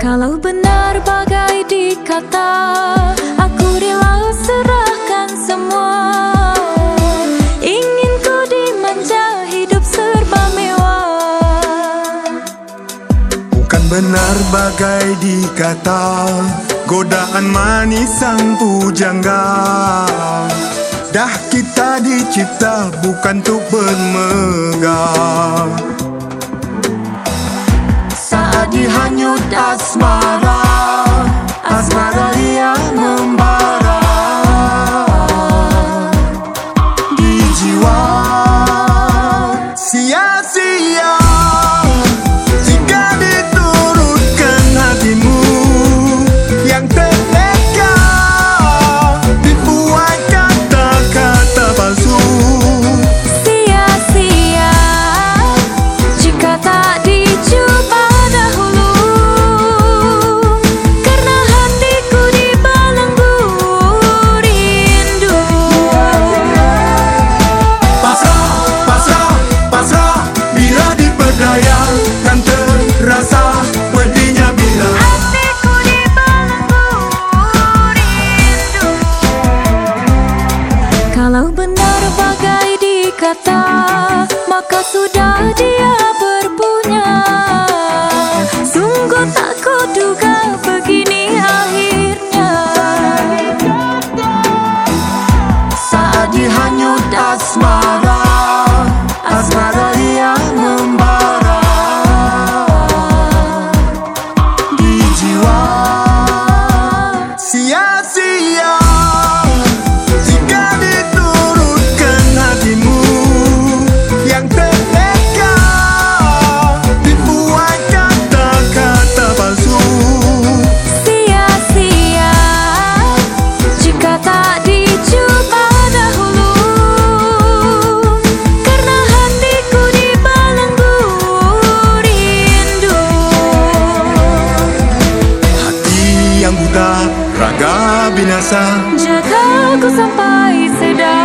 Kalau benar bagai dikata Aku rela serahkan semua. Ingin ku dimanja hidup serba mewah. Bukan benar bagai dikata Godaan manis sang pujangga. Dah kita dicipta bukan untuk bermegah. Одні та смара. sudah dia berpunya. Sungguh tak kuduga begini akhirnya. Saat dihanyut asma rasa. Jaga aku sampai sedar.